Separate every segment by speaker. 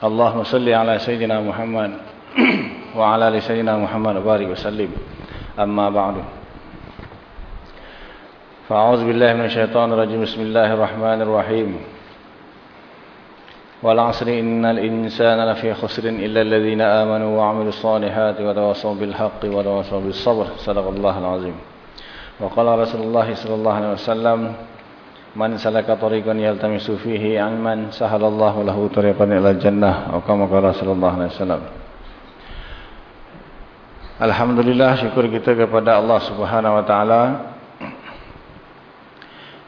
Speaker 1: اللهم صل على سيدنا محمد وعلى آل سيدنا محمد وبارك وسلم. أما بعد. فأعوذ بالله من الشيطان الرجيم. بسم الله الرحمن الرحيم. والعصر إن الإنسان لفي خسر إلا الذين آمنوا وعملوا الصالحات وتواصوا بالحق وتواصوا بالصبر. صدق الله العظيم. وقال رسول الله صلى الله عليه وسلم Man salaka tariqan yaltamisu fihi alman sahalallahu lahu tariqan ila jannah atau kama qala sallallahu Alhamdulillah syukur kita kepada Allah Subhanahu wa taala.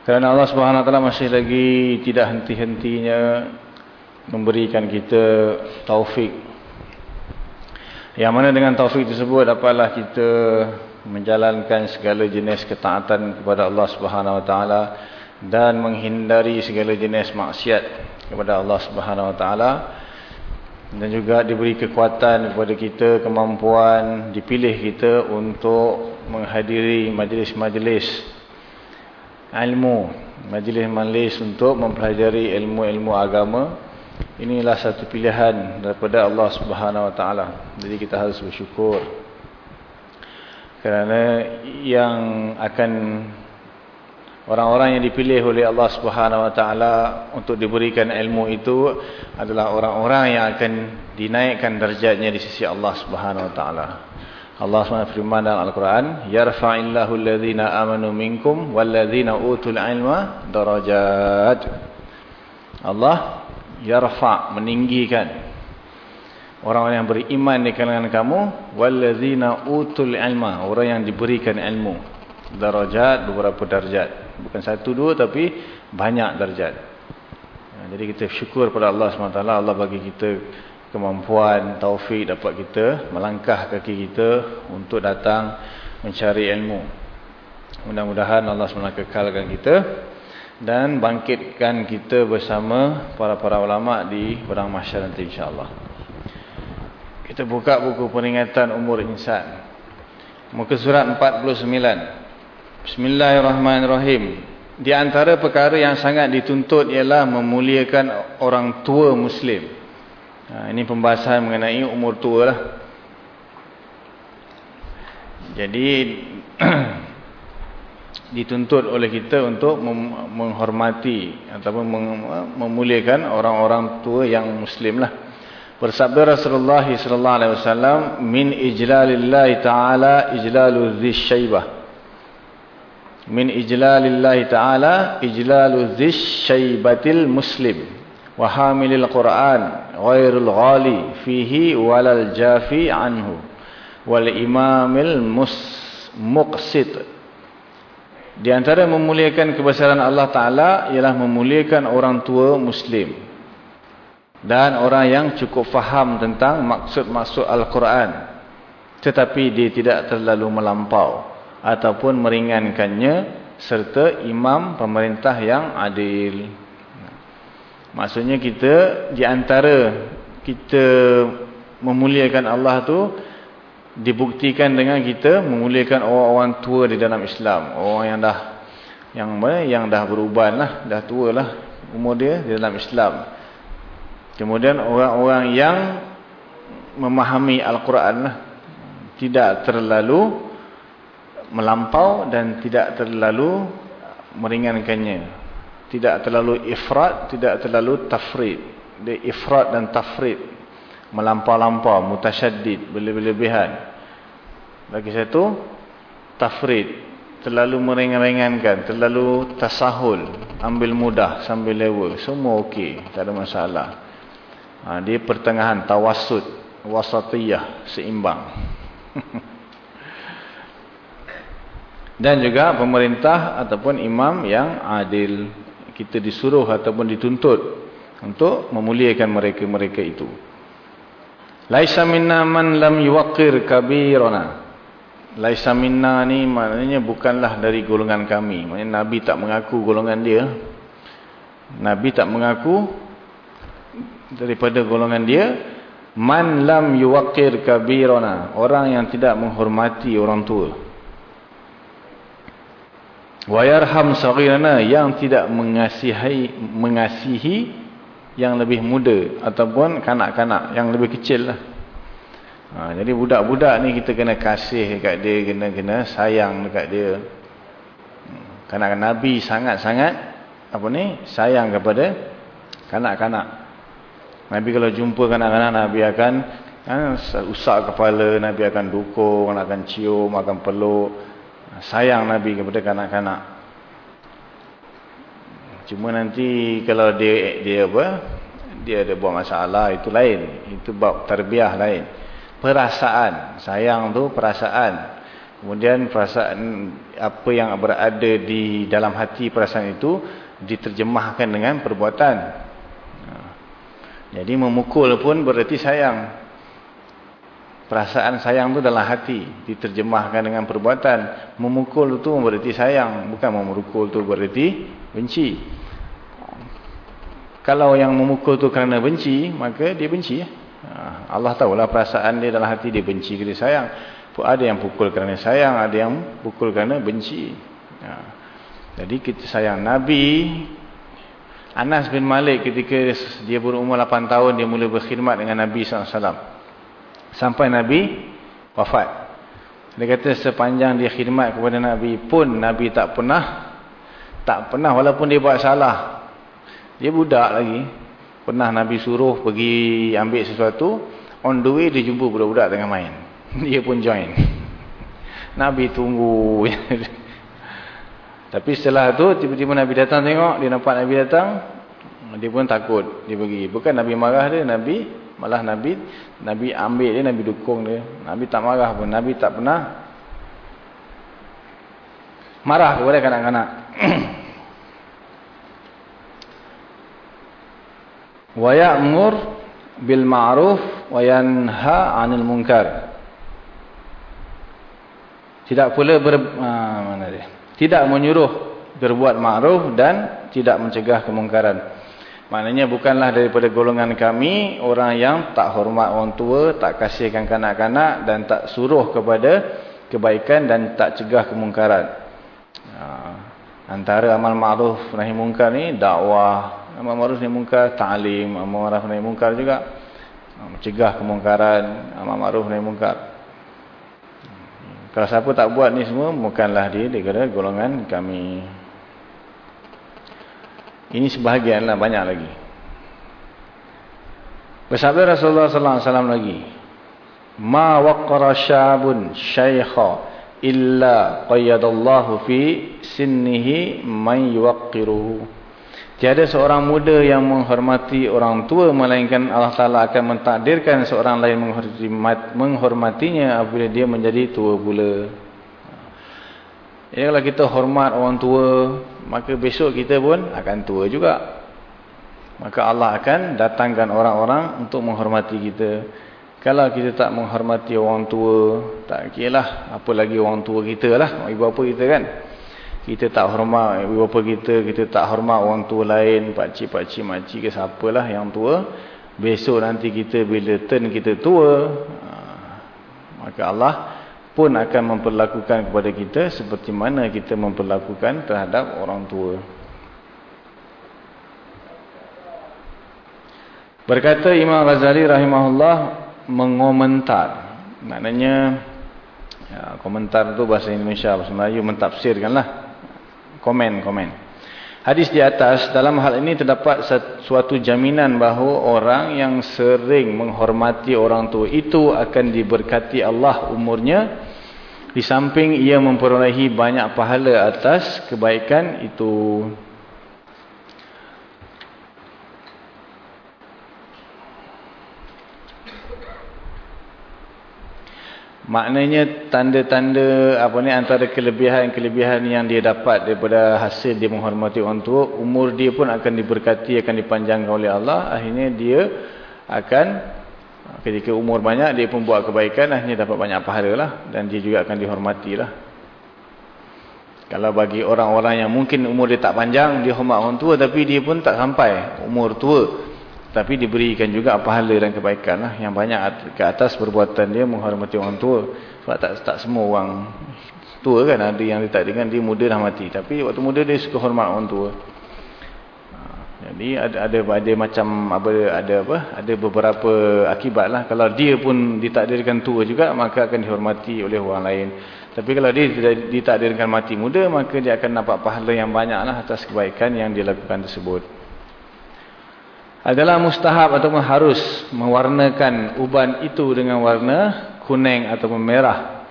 Speaker 1: Kerana Allah Subhanahu wa taala masih lagi tidak henti-hentinya memberikan kita taufik. Yang mana dengan taufik tersebut dapatlah kita menjalankan segala jenis ketaatan kepada Allah Subhanahu wa taala dan menghindari segala jenis maksiat kepada Allah Subhanahu wa taala dan juga diberi kekuatan kepada kita kemampuan dipilih kita untuk menghadiri majlis-majlis ilmu majlis-majlis untuk mempelajari ilmu-ilmu agama. Inilah satu pilihan daripada Allah Subhanahu wa taala. Jadi kita harus bersyukur kerana yang akan Orang-orang yang dipilih oleh Allah Subhanahu Wa Taala untuk diberikan ilmu itu adalah orang-orang yang akan dinaikkan derajatnya di sisi Allah Subhanahu Wa Taala. Allah SWT firman dalam Al-Quran, "Yarfa'illahu alladhina amanu minkum walladhina utul ilma darajat." Allah yarfa' meninggikan orang yang beriman di kalangan kamu walladhina utul ilma, orang yang diberikan ilmu. Darajat beberapa darjat bukan satu dua tapi banyak darjat. Jadi kita syukur pada Allah SWT Allah bagi kita kemampuan taufik dapat kita melangkah kaki kita untuk datang mencari ilmu. Mudah-mudahan Allah SWT kekalkan kita dan bangkitkan kita bersama para-para ulama di padang mahsyar nanti insyaAllah. Kita buka buku peringatan umur insan. Muka surat 49 Bismillahirrahmanirrahim. Di antara perkara yang sangat dituntut ialah memuliakan orang tua Muslim. Ha, ini pembahasan mengenai umur tua lah. Jadi dituntut oleh kita untuk menghormati ataupun memuliakan orang-orang tua yang Muslim lah. Bersabda Rasulullah wasallam min ijlalillahi taala ijlalu dzis syaibah min ijlalillahi ta'ala ijlalu dhish syaibatil muslim wa hamilil quran ghairul ghali fihi walal jafi anhu wal imamil muqsit. Di antara memuliakan kebesaran Allah Ta'ala ialah memuliakan orang tua muslim dan orang yang cukup faham tentang maksud-maksud Al-Quran tetapi dia tidak terlalu melampau ataupun meringankannya serta imam pemerintah yang adil. Maksudnya kita di antara kita memuliakan Allah tu dibuktikan dengan kita memuliakan orang-orang tua di dalam Islam. Orang yang dah yang mana yang dah beruban lah, dah tua lah umur dia di dalam Islam. Kemudian orang-orang yang memahami Al-Quran lah, tidak terlalu melampau dan tidak terlalu meringankannya. Tidak terlalu ifrat, tidak terlalu tafrid. Dia ifrat dan tafrid. Melampau-lampau, mutasyaddid, berlebihan. Lagi satu, tafrid. Terlalu meringan-ringankan, terlalu tasahul, ambil mudah sambil lewa. Semua okey, tak ada masalah. Ha, dia pertengahan, tawasud, wasatiyah, seimbang. dan juga pemerintah ataupun imam yang adil kita disuruh ataupun dituntut untuk memuliakan mereka-mereka itu Laisa minna man lam yuqir kabirana. Laisa minna ni maknanya bukanlah dari golongan kami. Maknanya Nabi tak mengaku golongan dia. Nabi tak mengaku daripada golongan dia. Man lam yuqir kabirana. Orang yang tidak menghormati orang tua. Wa yarham saghirana yang tidak mengasihi mengasihi yang lebih muda ataupun kanak-kanak yang lebih kecil lah. Ha, jadi budak-budak ni kita kena kasih dekat dia, kena kena sayang dekat dia. Kanak Nabi sangat-sangat apa ni sayang kepada kanak-kanak. Nabi kalau jumpa kanak-kanak Nabi akan ha, usap kepala, Nabi akan dukung, akan cium, akan peluk. Sayang Nabi kepada kanak-kanak. Cuma nanti kalau dia dia apa? Dia ada buat masalah itu lain. Itu bab tarbiyah lain. Perasaan, sayang tu perasaan. Kemudian perasaan apa yang berada di dalam hati perasaan itu diterjemahkan dengan perbuatan. Ha. Jadi memukul pun berarti sayang. Perasaan sayang tu dalam hati diterjemahkan dengan perbuatan. Memukul tu berarti sayang, bukan memukul tu berarti benci. Kalau yang memukul tu kerana benci, maka dia benci. Ha, Allah tahulah perasaan dia dalam hati dia benci ke dia sayang. Ada yang pukul kerana sayang, ada yang pukul kerana benci. Ha, jadi kita sayang Nabi. Anas bin Malik ketika dia berumur 8 tahun, dia mula berkhidmat dengan Nabi SAW. Sampai Nabi wafat. Dia kata sepanjang dia khidmat kepada Nabi pun, Nabi tak pernah, tak pernah walaupun dia buat salah, dia budak lagi. Pernah Nabi suruh pergi ambil sesuatu. On the way dia jumpa budak-budak tengah main. Dia pun join. Nabi tunggu. Tapi setelah tu tiba-tiba Nabi datang tengok. Dia nampak Nabi datang. Dia pun takut. Dia pergi. Bukan Nabi marah dia. Nabi malah Nabi Nabi ambil dia. Nabi dukung dia. Nabi tak marah pun. Nabi tak pernah marah kepada kanak-kanak. wa ya'mur bil ma'ruf wa yanha 'anil munkar tidak pula ber, uh, mana dia tidak menyuruh berbuat ma'ruf dan tidak mencegah kemungkaran maknanya bukanlah daripada golongan kami orang yang tak hormat orang tua tak kasihkan kanak-kanak dan tak suruh kepada kebaikan dan tak cegah kemungkaran uh, antara amal ma'ruf nahi munkar ni dakwah Amar ma'ruf nahi munkar, ta'lim, amar ma'ruf nahi munkar juga. Mencegah kemungkaran, amar ma'ruf nahi munkar. Kalau siapa tak buat ni semua, bukanlah dia, kata golongan kami. Ini sebahagian lah, banyak lagi. Bersabda Rasulullah sallallahu alaihi wasallam lagi. Ma waqqara syabun syaikha illa qayyadallahu fi sinnihi man yuwaqqiruhu. Tiada seorang muda yang menghormati orang tua melainkan Allah Taala akan mentakdirkan seorang lain menghormatinya apabila dia menjadi tua pula. Ya, kalau kita hormat orang tua, maka besok kita pun akan tua juga. Maka Allah akan datangkan orang-orang untuk menghormati kita. Kalau kita tak menghormati orang tua, tak kira lah. Apa lagi orang tua kita lah, ibu bapa kita kan kita tak hormat ibu bapa kita, kita tak hormat orang tua lain, pakcik-pakcik, makcik ke siapalah yang tua. Besok nanti kita bila turn kita tua, ah, maka Allah pun akan memperlakukan kepada kita seperti mana kita memperlakukan terhadap orang tua. Berkata Imam Ghazali rahimahullah mengomentar. Maknanya ya, komentar tu bahasa Indonesia, bahasa Melayu mentafsirkanlah komen-komen. Hadis di atas, dalam hal ini terdapat suatu jaminan bahawa orang yang sering menghormati orang tua itu akan diberkati Allah umurnya. Di samping ia memperolehi banyak pahala atas kebaikan itu. Maknanya tanda-tanda apa ni antara kelebihan-kelebihan yang dia dapat daripada hasil dia menghormati orang tua, umur dia pun akan diberkati, akan dipanjangkan oleh Allah. Akhirnya dia akan ketika umur banyak dia pun buat kebaikan akhirnya dapat banyak pahala lah. Dan dia juga akan dihormati lah. Kalau bagi orang-orang yang mungkin umur dia tak panjang dia hormat orang tua tapi dia pun tak sampai umur tua tapi diberikan juga pahala dan kebaikan lah. Yang banyak ke atas perbuatan dia menghormati orang tua. Sebab tak tak semua orang tua kan ada yang dia tak dengan dia muda dah mati. Tapi waktu muda dia suka hormat orang tua. Jadi ada ada ada macam apa ada apa ada beberapa akibat lah. Kalau dia pun ditakdirkan tua juga maka akan dihormati oleh orang lain. Tapi kalau dia ditakdirkan mati muda maka dia akan dapat pahala yang banyak lah atas kebaikan yang dia lakukan tersebut adalah mustahab ataupun harus mewarnakan uban itu dengan warna kuning ataupun merah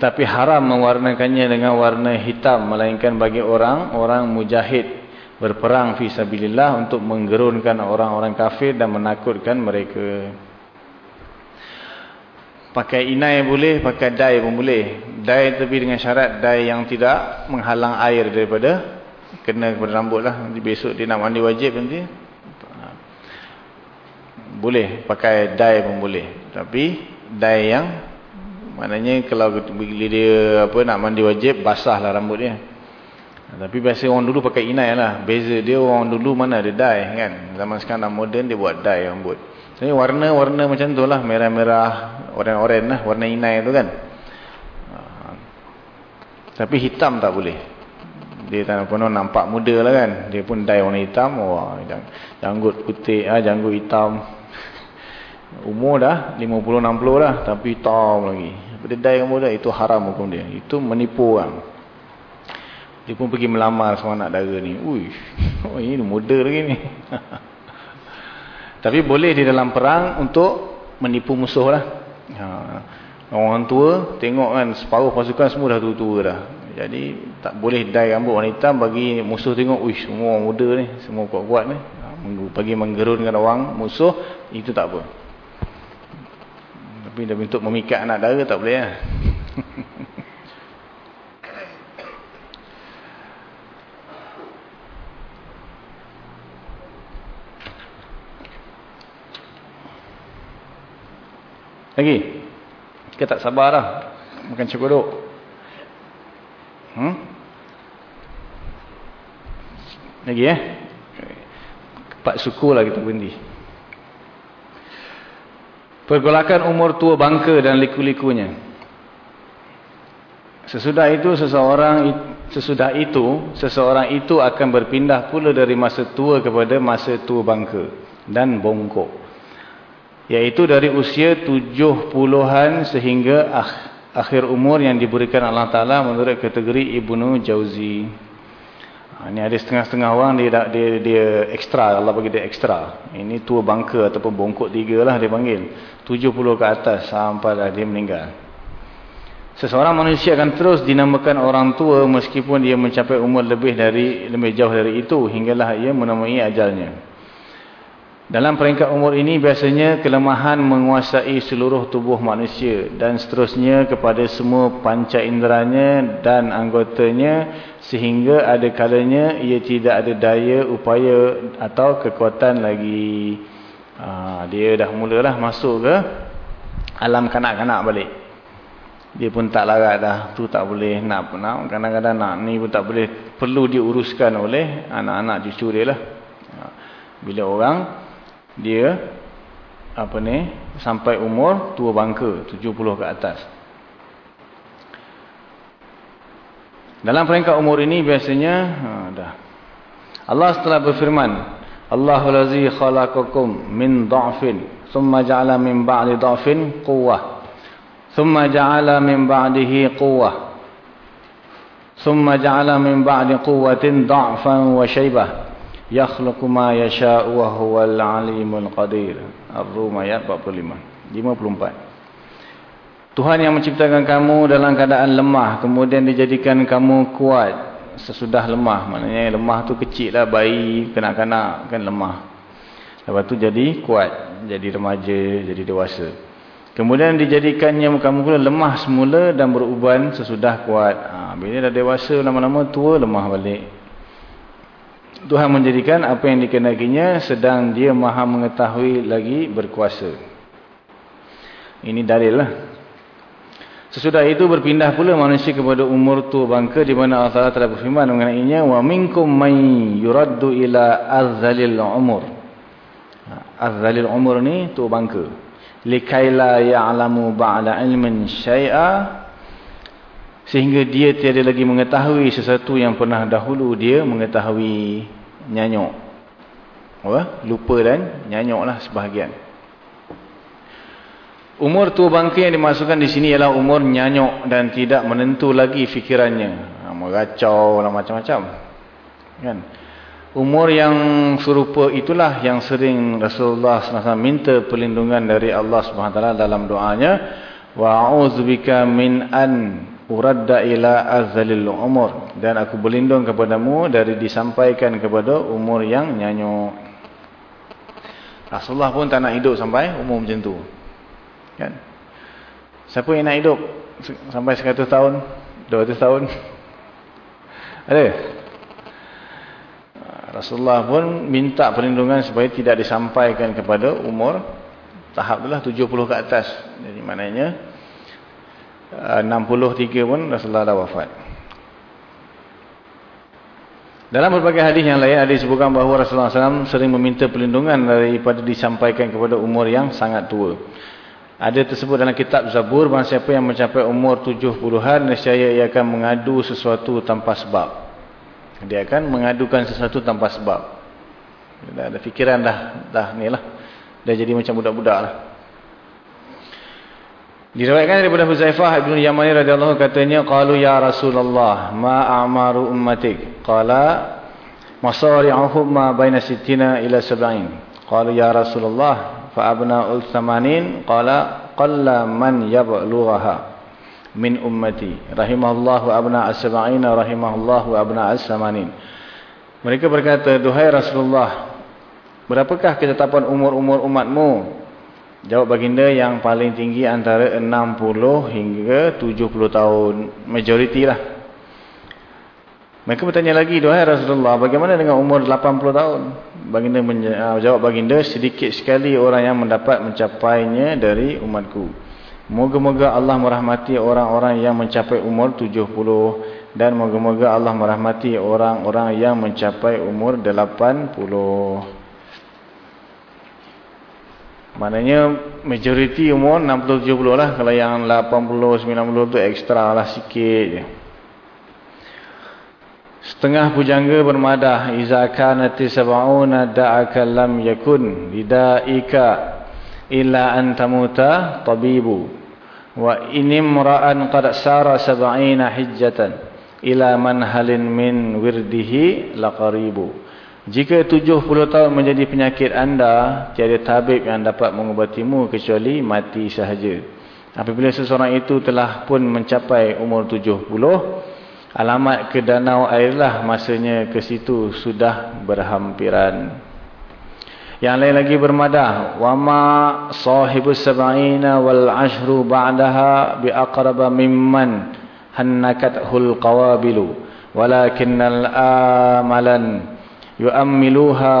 Speaker 1: tapi haram mewarnakannya dengan warna hitam melainkan bagi orang orang mujahid berperang fi sabilillah untuk menggerunkan orang-orang kafir dan menakutkan mereka. Pakai inai boleh, pakai dai pun boleh. Dai tapi dengan syarat dai yang tidak menghalang air daripada kena kepada rambut lah. Besok dia nak mandi wajib nanti. Boleh, pakai dai pun boleh. Tapi dai yang maknanya kalau bila dia apa nak mandi wajib basahlah rambut dia. Tapi biasa orang dulu pakai inai lah. Beza dia orang dulu mana ada dye kan. Zaman sekarang moden dia buat dye rambut. Sebenarnya warna-warna macam tu lah. Merah-merah, oren-oren lah. Warna inai tu kan. Tapi hitam tak boleh. Dia tak pernah nampak muda lah kan. Dia pun dye warna hitam. Wah, janggut putih, ah, janggut hitam. Umur dah 50-60 lah. Tapi hitam lagi. Dia dye dah. Itu haram hukum dia. Itu menipu orang. Dia pun pergi melamar seorang anak dara ni. Ui, oh, ini muda lagi ni. Tapi boleh di dalam perang untuk menipu musuh lah. Ha. Orang tua tengok kan separuh pasukan semua dah tua-tua dah. Jadi tak boleh dye rambut warna hitam bagi musuh tengok. Ui, semua muda ni. Semua kuat-kuat ni. Ha. Bagi menggerunkan orang musuh, itu tak apa. Tapi untuk memikat anak dara tak boleh lah. Lagi? Kita tak sabar lah. Makan cekodok. Hmm? Lagi eh? Empat suku lah kita berhenti. Pergolakan umur tua bangka dan liku-likunya. Sesudah itu seseorang sesudah itu seseorang itu akan berpindah pula dari masa tua kepada masa tua bangka dan bongkok yaitu dari usia tujuh puluhan sehingga akhir umur yang diberikan Allah Ta'ala menurut kategori Ibnu Jauzi. Ha, ini ada setengah-setengah orang dia, dia, dia ekstra, Allah bagi dia ekstra. Ini tua bangka ataupun bongkok tiga lah dia panggil. Tujuh puluh ke atas sampai dah dia meninggal. Seseorang manusia akan terus dinamakan orang tua meskipun dia mencapai umur lebih dari lebih jauh dari itu hinggalah ia menemui ajalnya. Dalam peringkat umur ini biasanya kelemahan menguasai seluruh tubuh manusia dan seterusnya kepada semua panca inderanya dan anggotanya sehingga ada kalanya ia tidak ada daya, upaya atau kekuatan lagi. Ha, dia dah mulalah masuk ke alam kanak-kanak balik. Dia pun tak larat dah. Tu tak boleh nak nak kadang-kadang nak ni pun tak boleh. Perlu diuruskan oleh anak-anak cucu dia lah. Ha, bila orang dia apa ni sampai umur tua bangka 70 ke atas. Dalam peringkat umur ini biasanya ha, dah. Allah setelah berfirman Allahu lazi khalaqakum min dha'fin thumma ja'ala min ba'di dha'fin quwwah thumma ja'ala min ba'dihi quwwah thumma ja'ala min ba'di quwwatin dha'fan wa shaybah yakhluqu ma yasha'u wa huwal alimul qadir. Ar-rum ayat 45 54 Tuhan yang menciptakan kamu dalam keadaan lemah. Kemudian dijadikan kamu kuat. Sesudah lemah. Maknanya lemah tu kecil lah. Bayi kanak-kanak kan lemah. Lepas tu jadi kuat. Jadi remaja jadi dewasa. Kemudian dijadikannya kamu pula lemah semula dan beruban sesudah kuat. Ha, bila dah dewasa lama-lama tua lemah balik Tuhan menjadikan apa yang dikenakinya sedang dia maha mengetahui lagi berkuasa. Ini dalil lah. Sesudah itu berpindah pula manusia kepada umur tua bangka di mana Allah Taala telah berfirman mengenainya wa minkum may yuraddu ila azzalil umur. Ha, azzalil umur ni tua bangka. Likaila ya'lamu ba'da ilmin syai'a sehingga dia tiada lagi mengetahui sesuatu yang pernah dahulu dia mengetahui nyanyuk. Apa? Lupa dan nyanyuklah sebahagian. Umur tua bangka yang dimasukkan di sini ialah umur nyanyuk dan tidak menentu lagi fikirannya. Ha, meracau lah macam-macam. Kan? Umur yang serupa itulah yang sering Rasulullah SAW minta perlindungan dari Allah SWT dalam doanya. Wa'udzubika min an uradda ila azalil umur. Dan aku berlindung kepadamu dari disampaikan kepada umur yang nyanyuk. Rasulullah pun tak nak hidup sampai umur macam tu. Kan? Siapa yang nak hidup sampai 100 tahun? 200 tahun? Ada? Rasulullah pun minta perlindungan supaya tidak disampaikan kepada umur tahap itulah 70 ke atas. Jadi maknanya 63 pun Rasulullah dah wafat. Dalam berbagai hadis yang lain ada disebutkan bahawa Rasulullah SAW sering meminta perlindungan daripada disampaikan kepada umur yang sangat tua. Ada tersebut dalam kitab Zabur, bahawa siapa yang mencapai umur 70-an, nescaya ia akan mengadu sesuatu tanpa sebab. Dia akan mengadukan sesuatu tanpa sebab. Dah ada fikiran dah, dah ni lah. Dah jadi macam budak-budak lah. Diriwayatkan daripada Huzaifah bin Yamani radhiyallahu katanya qalu ya Rasulullah ma a'maru ummatik? Qala masari'uhum ma baina sittina ila sab'in. Qalu ya Rasulullah fa abna'ul thamanin? Qala qalla man yablughaha min ummati. Rahimahullahu abna'as sab'ina rahimahullahu abna'as thamanin mereka berkata duhai Rasulullah berapakah ketetapan umur-umur umatmu jawab baginda yang paling tinggi antara 60 hingga 70 tahun majoriti lah mereka bertanya lagi, Duhai Rasulullah, bagaimana dengan umur 80 tahun? Baginda menjawab ah, baginda, sedikit sekali orang yang mendapat mencapainya dari umatku. Moga-moga Allah merahmati orang-orang yang mencapai umur 70 dan moga-moga Allah merahmati orang-orang yang mencapai umur 80. Maknanya majoriti umur 60-70 lah. Kalau yang 80-90 tu ekstra lah sikit je. Setengah pujangga bermadah iza kanati sab'una da'aka lam yakun lidaika illa an tamuta tabibu wa inimra'an qad sara sab'ina hijjatan ila manhalin min wirdihi laqaribu jika 70 tahun menjadi penyakit anda tiada tabib yang dapat mengubatimu kecuali mati sahaja apabila seseorang itu telah pun mencapai umur 70 Alamat ke danau airlah masanya ke situ sudah berhampiran. Yang lain lagi bermadah. Wama sahibus sab'ina wal ashru ba'daha biaqraba mimman hannakathul qawabilu. Walakinnal amalan yu'ammiluha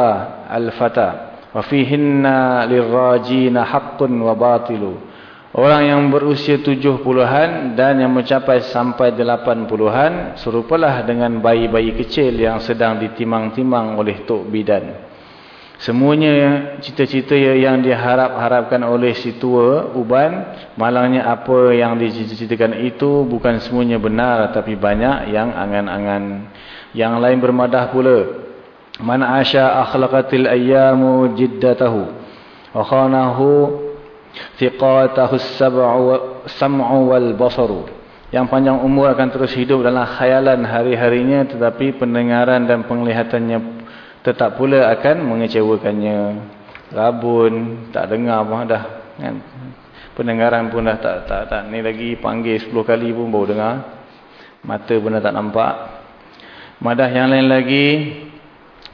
Speaker 1: al-fata. Wafihinna lirrajina haqqun wa batilu. Orang yang berusia tujuh puluhan dan yang mencapai sampai delapan puluhan serupalah dengan bayi-bayi kecil yang sedang ditimang-timang oleh Tok Bidan. Semuanya cita-cita yang diharap-harapkan oleh si tua uban, malangnya apa yang dicita-citakan itu bukan semuanya benar tapi banyak yang angan-angan. Yang lain bermadah pula. Man asya akhlaqatil ayyamu jiddatahu. Wa khanahu Thiqatahu sam'u wal basaru. Yang panjang umur akan terus hidup dalam khayalan hari-harinya tetapi pendengaran dan penglihatannya tetap pula akan mengecewakannya. Rabun, tak dengar pun dah. Kan? Pendengaran pun dah tak, tak, tak. Ni lagi panggil 10 kali pun baru dengar. Mata pun dah tak nampak. Madah yang lain lagi.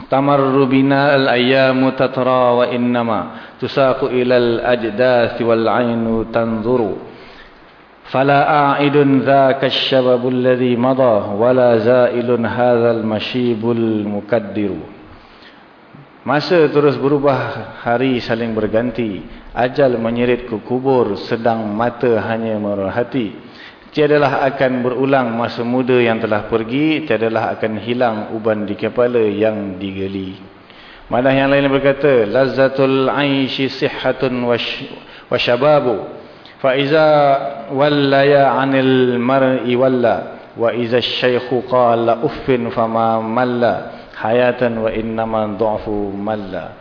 Speaker 1: Tamarru bina al-ayyamu tatra wa innama tusaku ilal ajdath wal ainu tanzuru fala a'idun dhaka ash-shababul ladhi mada wala za'ilun hadzal mashibul mukaddiru Masa terus berubah, hari saling berganti. Ajal menyerit ke kubur, sedang mata hanya merahati. Tiadalah akan berulang masa muda yang telah pergi, tiadalah akan hilang uban di kepala yang digeli. Madah yang lain berkata, Lazzatul aishi sihhatun wa syababu. Fa iza wallaya anil mar'i walla. Wa iza syaikhu qala uffin fama malla hayatan wa innama du'fu malla.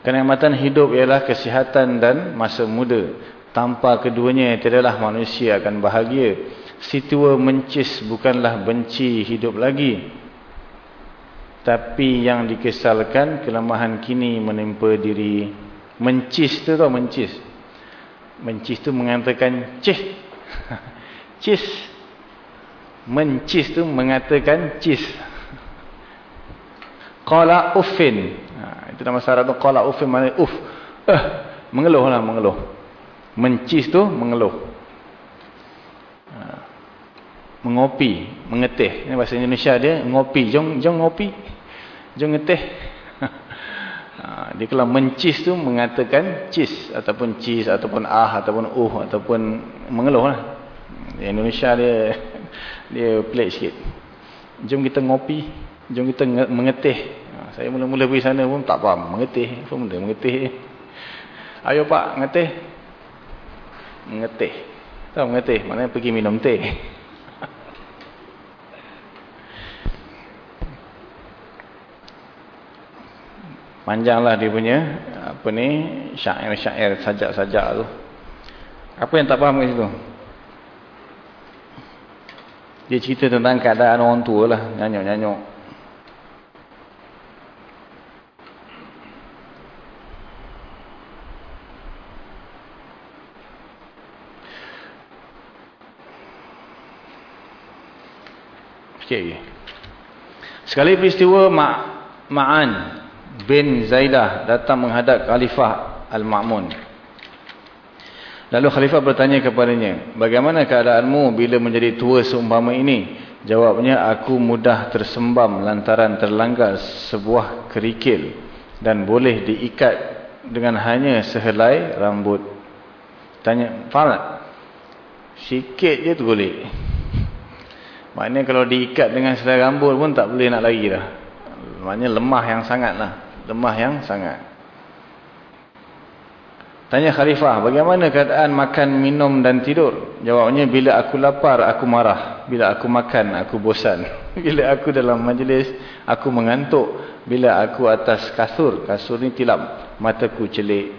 Speaker 1: Kenikmatan hidup ialah kesihatan dan masa muda. Tanpa keduanya tidaklah manusia akan bahagia. Situa mencis bukanlah benci hidup lagi. Tapi yang dikesalkan kelemahan kini menimpa diri. Mencis tu tau mencis. Mencis tu mengatakan cis. cis. Mencis tu mengatakan cis. Qala uffin. Ha, itu nama syarat tu qala uffin maknanya uff. Eh, mengeluh lah mengeluh. Mencis tu mengeluh. Ha, mengopi, mengetih. Ini bahasa Indonesia dia ngopi. Jom jom ngopi. Jom ngetih. Ha, dia kalau mencis tu mengatakan cis ataupun cis ataupun ah ataupun uh ataupun mengeluh lah. Indonesia dia dia pelik sikit. Jom kita ngopi. Jom kita mengetih. Ha, saya mula-mula pergi sana pun tak faham. Mengetih. Apa benda mengetih? Ayo pak, mengetih. Mengetih. Tahu mengetih? Maknanya pergi minum teh. Panjanglah dia punya apa ni syair-syair sajak-sajak tu. Apa yang tak faham kat situ? Dia cerita tentang keadaan orang tua lah. Nyanyuk-nyanyuk. Sikit Sekali peristiwa Ma' Ma'an bin Zaidah datang menghadap Khalifah Al-Ma'mun. Lalu Khalifah bertanya kepadanya, bagaimana keadaanmu bila menjadi tua seumpama ini? Jawabnya, aku mudah tersembam lantaran terlanggar sebuah kerikil dan boleh diikat dengan hanya sehelai rambut. Tanya, faham tak? Sikit je boleh. Maknanya kalau diikat dengan selai rambut pun tak boleh nak lari dah. Maknanya lemah yang sangat lah. Lemah yang sangat. Tanya Khalifah, bagaimana keadaan makan, minum dan tidur? Jawabnya, bila aku lapar, aku marah. Bila aku makan, aku bosan. Bila aku dalam majlis, aku mengantuk. Bila aku atas kasur, kasur ni tilap, mataku celik.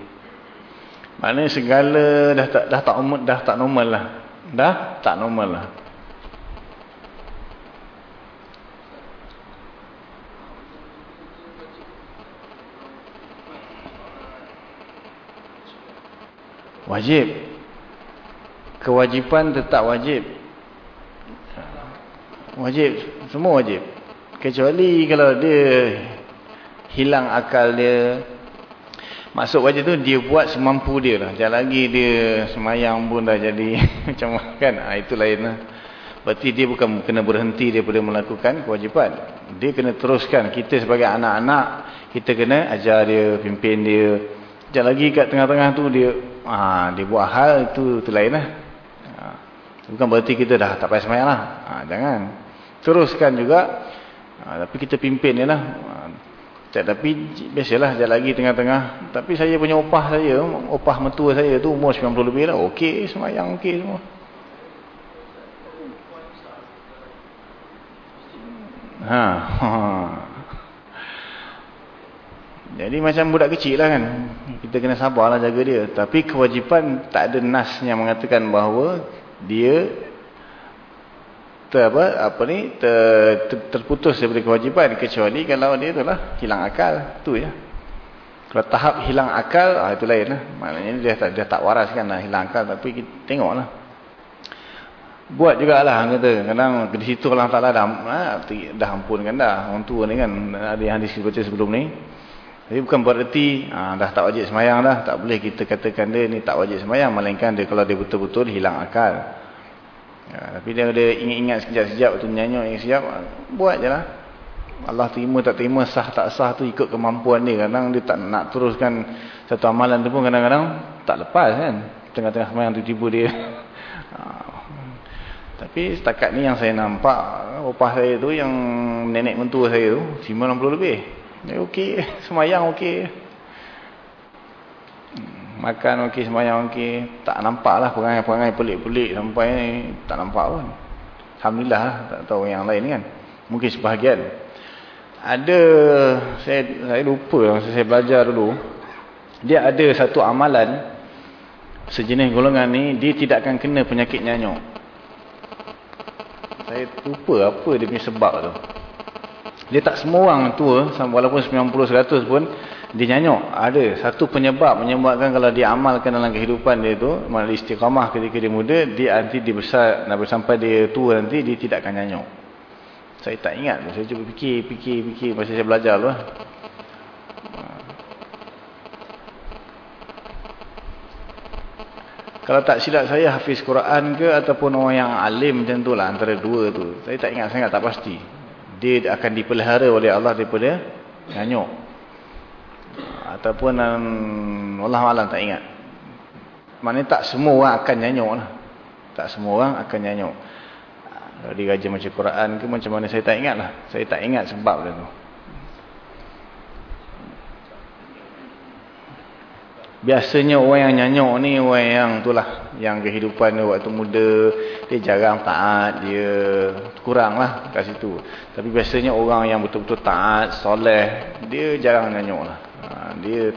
Speaker 1: Maknanya segala dah tak, dah tak, dah tak normal lah. Dah tak normal lah. Wajib. Kewajipan tetap wajib. Wajib. Semua wajib. Kecuali kalau dia hilang akal dia. Masuk wajib tu dia buat semampu dia lah. Jangan lagi dia semayang pun dah jadi macam kan. Ha, itu lain lah. Berarti dia bukan kena berhenti daripada melakukan kewajipan. Dia kena teruskan. Kita sebagai anak-anak, kita kena ajar dia, pimpin dia. Jangan lagi kat tengah-tengah tu dia ha, dia buat hal itu itu lain lah. Ha, bukan berarti kita dah tak payah semayang lah. Ha, jangan. Teruskan juga. Ha, tapi kita pimpin je lah. Ha, tapi biasalah jalan lagi tengah-tengah. Tapi saya punya opah saya, opah metua saya tu umur 90 lebih lah. Okey semayang, okey semua. Ha, ha. Jadi macam budak kecil lah kan. Kita kena sabarlah jaga dia. Tapi kewajipan tak ada nas yang mengatakan bahawa dia ter, apa, apa ni, ter, ter, terputus daripada kewajipan. Kecuali kalau dia itulah hilang akal. tu ya. Kalau tahap hilang akal, ah, itu lain lah. Maknanya dia tak, dia tak waras kan lah hilang akal. Tapi kita tengoklah. Buat jugalah kata. Kadang di situ Allah Ta'ala dah, ah, dah ampunkan dah. Orang tua ni kan. Ada yang hadis kita sebelum ni. Jadi bukan bererti ha, dah tak wajib semayang dah. Tak boleh kita katakan dia ni tak wajib semayang. Melainkan dia kalau dia betul-betul hilang akal. Ya, tapi dia ada ingat-ingat sekejap-sekejap tu nyanyuk yang sekejap. Buat je lah. Allah terima tak terima sah tak sah tu ikut kemampuan dia kadang dia tak nak teruskan satu amalan tu pun kadang-kadang tak lepas kan tengah-tengah semayang tiba-tiba dia ha. tapi setakat ni yang saya nampak opah saya tu yang nenek mentua saya tu 90 lebih dia okey. Semayang okey. Makan okey. Semayang okey. Tak nampak lah perangai-perangai pelik-pelik sampai ni. Tak nampak pun. Alhamdulillah lah tak tahu yang lain kan. Mungkin sebahagian. Ada saya saya lupa masa saya belajar dulu. Dia ada satu amalan sejenis golongan ni dia tidak akan kena penyakit nyanyuk. Saya lupa apa dia punya sebab tu dia tak semua orang tua walaupun 90-100 pun dia nyanyuk ada satu penyebab menyebabkan kalau dia amalkan dalam kehidupan dia tu mana istiqamah ketika dia muda dia nanti dia besar sampai dia tua nanti dia tidak akan nyanyuk saya tak ingat. Saya cuba fikir, fikir, fikir masa saya belajar tu. Lah. Kalau tak silap saya hafiz Quran ke ataupun orang yang alim macam tu lah antara dua tu. Saya tak ingat sangat tak pasti. Dia akan dipelihara oleh Allah daripada nyanyuk. Ataupun um, Allah Alam tak ingat. Maknanya tak semua orang akan nyanyuk lah. Tak semua orang akan nyanyuk. Kalau dia rajin macam Quran ke macam mana saya tak ingat lah. Saya tak ingat sebab dia tu. Biasanya orang yang nyanyuk ni orang yang tu lah. Yang kehidupan dia waktu muda. Dia jarang taat. Dia kurang lah kat situ. Tapi biasanya orang yang betul-betul taat, soleh. Dia jarang nyanyuk lah. Ha, dia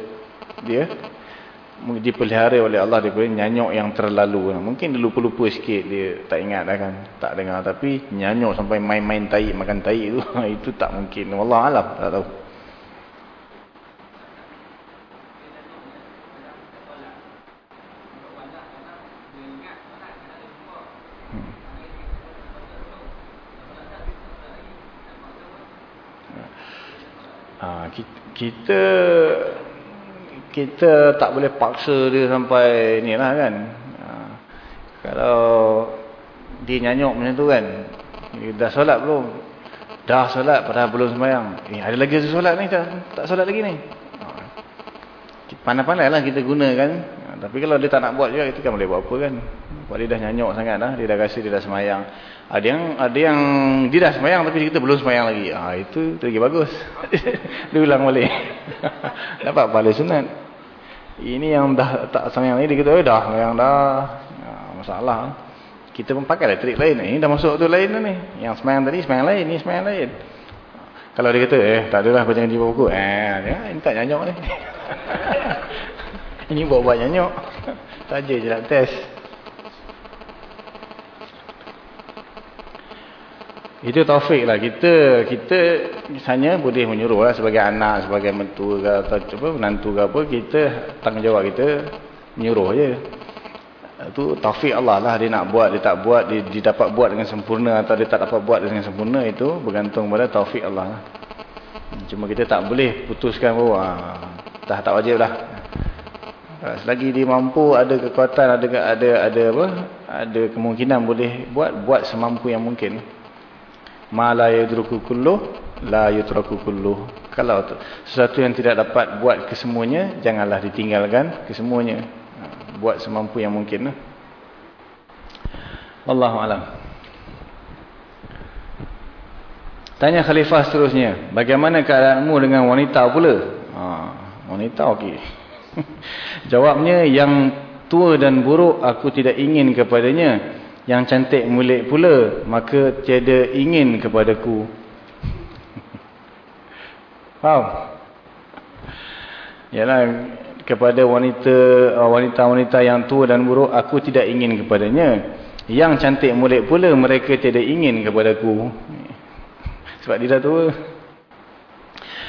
Speaker 1: dia dipelihara oleh Allah daripada nyanyuk yang terlalu mungkin dia lupa-lupa sikit dia tak ingat dah kan tak dengar tapi nyanyuk sampai main-main taik makan taik tu itu tak mungkin Allah alam tak tahu Ha, kita kita tak boleh paksa dia sampai ni lah kan ha. kalau dia nyanyuk macam tu kan dah solat belum dah solat padahal belum sembahyang eh, ada lagi solat ni tak, tak solat lagi ni ha. pandai-pandai lah kita gunakan ha. Tapi kalau dia tak nak buat juga kita kan boleh buat apa kan sebab dia dah nyanyuk sangat dah dia dah rasa dia dah sembahyang ada yang ada yang dia dah sembahyang tapi kita belum sembahyang lagi ah ha, itu, itu lagi bagus dia ulang balik dapat pahala sunat ini yang dah tak sayang ni dia kata, eh dah yang dah. Ya, masalah. Kita pun pakai lah trik lain. Ini dah masuk tu lain ni. Yang semayang tadi semayang lain, ni semayang lain. Kalau dia kata, eh tak adalah kau jangan jumpa buku. Eh, dia, ini tak nyanyuk ni. ini buat-buat nyanyuk. Saja je nak test. Itu taufik lah. Kita kita misalnya boleh menyuruh lah sebagai anak, sebagai mentua ke atau cuba menantu ke apa. Kita tanggungjawab kita menyuruh je. Itu taufik Allah lah. Dia nak buat, dia tak buat. Dia, dia dapat buat dengan sempurna atau dia tak dapat buat dengan sempurna. Itu bergantung pada taufik Allah lah. Cuma kita tak boleh putuskan bahawa ah, dah tak wajib lah. Selagi dia mampu, ada kekuatan, ada ada ada apa? Ada kemungkinan boleh buat, buat semampu yang mungkin. Ma la yudruku kullu la yutraku kullu kalau sesuatu yang tidak dapat buat kesemuanya janganlah ditinggalkan kesemuanya. Ha, buat semampu yang mungkin lah. Allahu alam. Tanya khalifah seterusnya bagaimana keadaanmu dengan wanita pula? Ha, wanita okey jawabnya yang tua dan buruk aku tidak ingin kepadanya. Yang cantik mulik pula maka tiada ingin kepadaku. Faham? Yalah kepada wanita wanita-wanita yang tua dan buruk aku tidak ingin kepadanya. Yang cantik mulik pula mereka tiada ingin kepadaku. Sebab dia dah tua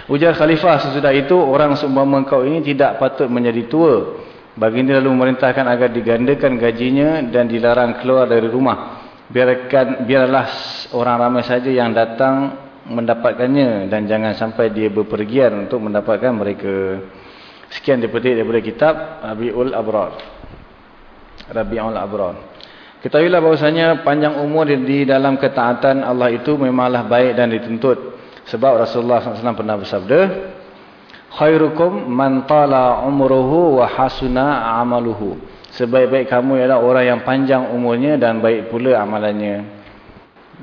Speaker 1: ujar khalifah sesudah itu orang seumpama kau ini tidak patut menjadi tua Baginda lalu memerintahkan agar digandakan gajinya dan dilarang keluar dari rumah. Biarkan biarlah orang ramai saja yang datang mendapatkannya dan jangan sampai dia berpergian untuk mendapatkan mereka. Sekian dipetik daripada kitab Rabiul Abrar. Rabiul Abrar. Ketahuilah bahwasanya panjang umur di dalam ketaatan Allah itu memanglah baik dan dituntut. Sebab Rasulullah SAW pernah bersabda, Khairukum man tala umruhu wa hasuna amaluhu. Sebaik-baik kamu ialah orang yang panjang umurnya dan baik pula amalannya.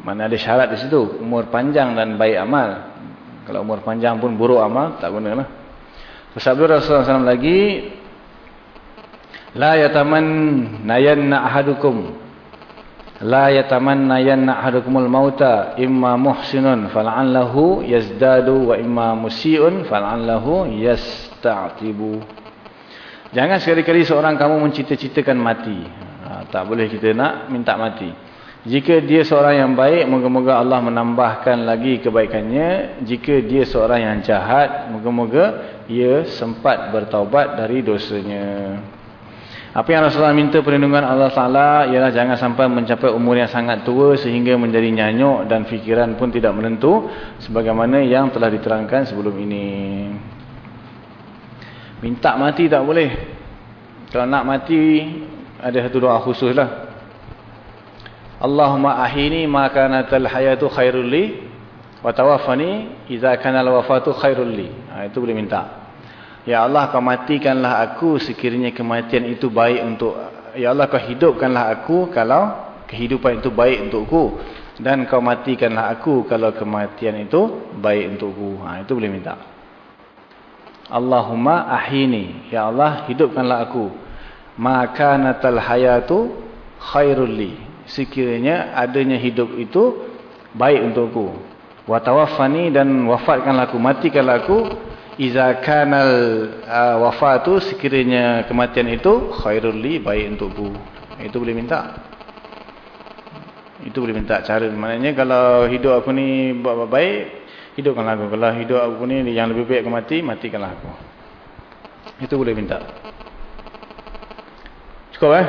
Speaker 1: Mana ada syarat di situ, umur panjang dan baik amal. Kalau umur panjang pun buruk amal, tak gunalah. Bersabda Rasulullah SAW lagi, La yataman nayanna ahadukum La yatamanna yanna ahadukumul mauta imma muhsinun fal'allahu yazdadu wa imma musiun fal'allahu yasta'tibu. Jangan sekali-kali seorang kamu mencita-citakan mati. Ha, tak boleh kita nak minta mati. Jika dia seorang yang baik, moga-moga Allah menambahkan lagi kebaikannya. Jika dia seorang yang jahat, moga-moga ia sempat bertaubat dari dosanya. Apa yang Rasulullah minta perlindungan Allah Ta'ala ialah jangan sampai mencapai umur yang sangat tua sehingga menjadi nyanyuk dan fikiran pun tidak menentu sebagaimana yang telah diterangkan sebelum ini. Minta mati tak boleh. Kalau nak mati ada satu doa khusus lah. Allahumma ahini ma kanatal hayatu khairul li wa tawaffani idza kana al wafatu khairul li. Ha, itu boleh minta. Ya Allah kau matikanlah aku sekiranya kematian itu baik untuk Ya Allah kau hidupkanlah aku kalau kehidupan itu baik untukku dan kau matikanlah aku kalau kematian itu baik untukku. Ha itu boleh minta. Allahumma ahini. Ya Allah hidupkanlah aku. Maka natal hayatu khairul li. Sekiranya adanya hidup itu baik untukku. Wa tawaffani dan wafatkanlah aku, matikanlah aku Iza kanal uh, wafatu sekiranya kematian itu khairul li baik untukku. Itu boleh minta. Itu boleh minta cara maknanya kalau hidup aku ni buat baik hidupkanlah aku. Kalau hidup aku ni yang lebih baik aku mati, matikanlah aku. Itu boleh minta. Cukup eh?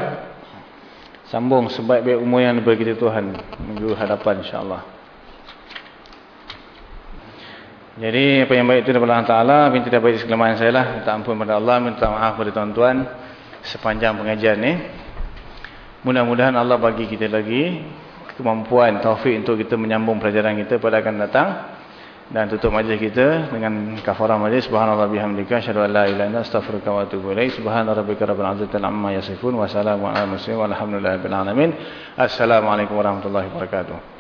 Speaker 1: Sambung sebaik-baik umur yang diberi kita Tuhan minggu hadapan insya-Allah. Jadi apa yang baik itu daripada Allah Ta'ala Minta dia baik di sekelemahan saya lah. Minta ampun kepada Allah Minta maaf kepada tuan-tuan Sepanjang pengajian ni. Mudah-mudahan Allah bagi kita lagi Kemampuan taufik untuk kita menyambung pelajaran kita pada akan datang Dan tutup majlis kita Dengan kafarah majlis. Subhanallah bihamdika Asyadu an la ilaha illa Astaghfirullah wa atubu ilaih Subhanallah rabbika rabbil azzatil amma yasifun Wassalamualaikum Assalamualaikum warahmatullahi wabarakatuh